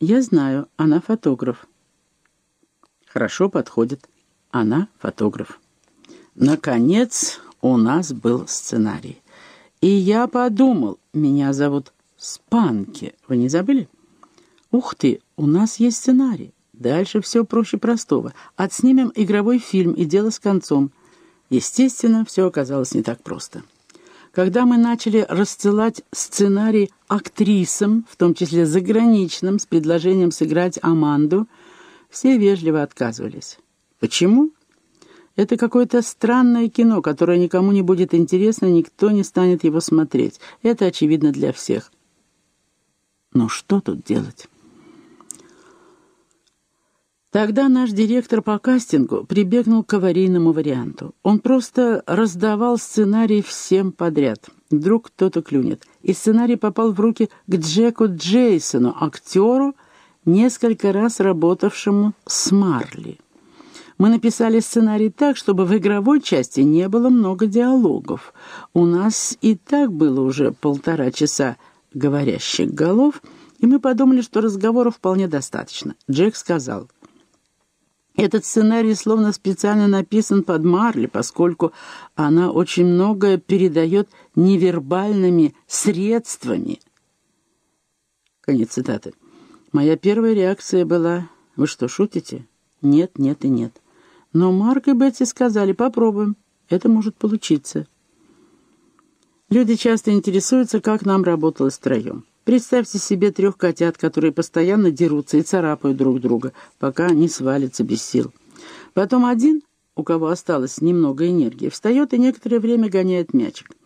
Я знаю, она фотограф. Хорошо подходит. Она фотограф. Наконец, у нас был сценарий. И я подумал, меня зовут Спанки. Вы не забыли? Ух ты, у нас есть сценарий. Дальше все проще простого. Отснимем игровой фильм и дело с концом. Естественно, все оказалось не так просто. Когда мы начали рассылать сценарий актрисам, в том числе заграничным, с предложением сыграть Аманду, все вежливо отказывались. Почему? Это какое-то странное кино, которое никому не будет интересно, никто не станет его смотреть. Это очевидно для всех. Но что тут делать? Тогда наш директор по кастингу прибегнул к аварийному варианту. Он просто раздавал сценарий всем подряд. Вдруг кто-то клюнет. И сценарий попал в руки к Джеку Джейсону, актеру, несколько раз работавшему с Марли. Мы написали сценарий так, чтобы в игровой части не было много диалогов. У нас и так было уже полтора часа говорящих голов, и мы подумали, что разговоров вполне достаточно. Джек сказал, «Этот сценарий словно специально написан под Марли, поскольку она очень многое передает невербальными средствами». Конец цитаты. Моя первая реакция была «Вы что, шутите?» «Нет, нет и нет». Но Марк и Бетси сказали «Попробуем, это может получиться». Люди часто интересуются, как нам работалось втроем. Представьте себе трех котят, которые постоянно дерутся и царапают друг друга, пока не свалятся без сил. Потом один, у кого осталось немного энергии, встает и некоторое время гоняет мячик.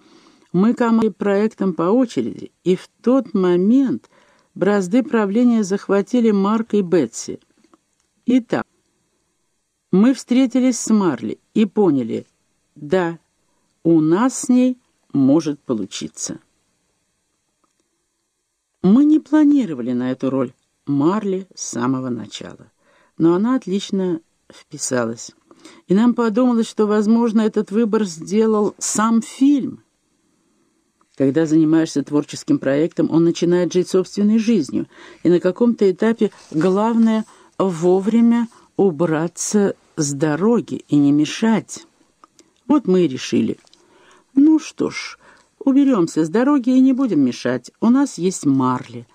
Мы командовали проектом по очереди, и в тот момент бразды правления захватили Марк и Бетси. Итак, мы встретились с Марли и поняли, да, у нас с ней может получиться. Мы не планировали на эту роль Марли с самого начала, но она отлично вписалась. И нам подумалось, что, возможно, этот выбор сделал сам фильм. Когда занимаешься творческим проектом, он начинает жить собственной жизнью, и на каком-то этапе главное — вовремя убраться с дороги и не мешать. Вот мы и решили — ну что ж, уберемся с дороги и не будем мешать. У нас есть марли.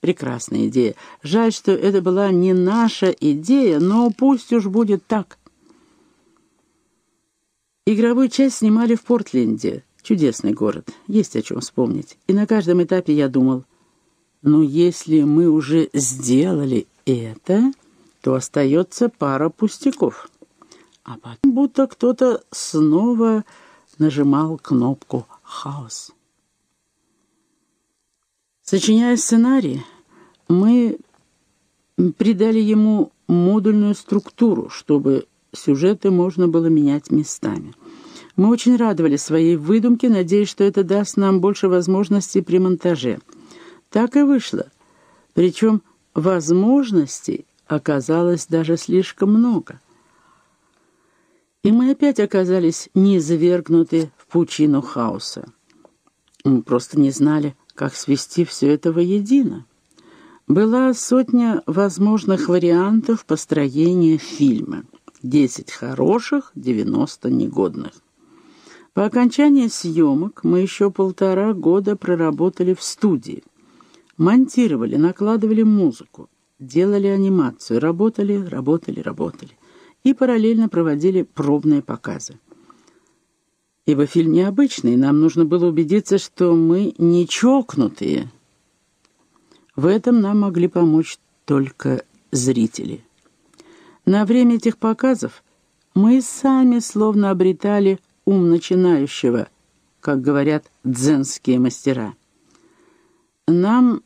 Прекрасная идея. Жаль, что это была не наша идея, но пусть уж будет так. Игровую часть снимали в Портленде. Чудесный город. Есть о чем вспомнить. И на каждом этапе я думал, ну если мы уже сделали это, то остается пара пустяков. А потом будто кто-то снова нажимал кнопку «Хаос». Сочиняя сценарий, мы придали ему модульную структуру, чтобы сюжеты можно было менять местами. Мы очень радовали своей выдумке, надеясь, что это даст нам больше возможностей при монтаже. Так и вышло. Причем возможностей оказалось даже слишком много. И мы опять оказались низвергнуты в пучину хаоса. Мы просто не знали, как свести все это воедино. Была сотня возможных вариантов построения фильма. Десять хороших, девяносто негодных. По окончании съемок мы еще полтора года проработали в студии. Монтировали, накладывали музыку, делали анимацию, работали, работали, работали и параллельно проводили пробные показы. Ибо фильм необычный, нам нужно было убедиться, что мы не чокнутые. В этом нам могли помочь только зрители. На время этих показов мы сами словно обретали ум начинающего, как говорят дзенские мастера. Нам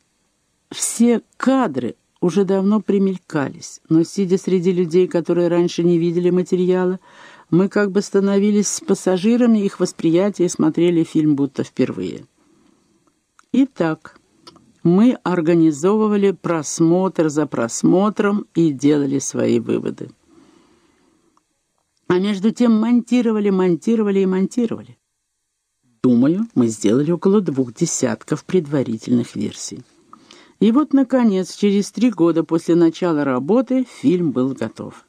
все кадры уже давно примелькались, но, сидя среди людей, которые раньше не видели материала, мы как бы становились пассажирами их восприятия и смотрели фильм будто впервые. Итак, мы организовывали просмотр за просмотром и делали свои выводы. А между тем монтировали, монтировали и монтировали. Думаю, мы сделали около двух десятков предварительных версий. И вот, наконец, через три года после начала работы фильм был готов.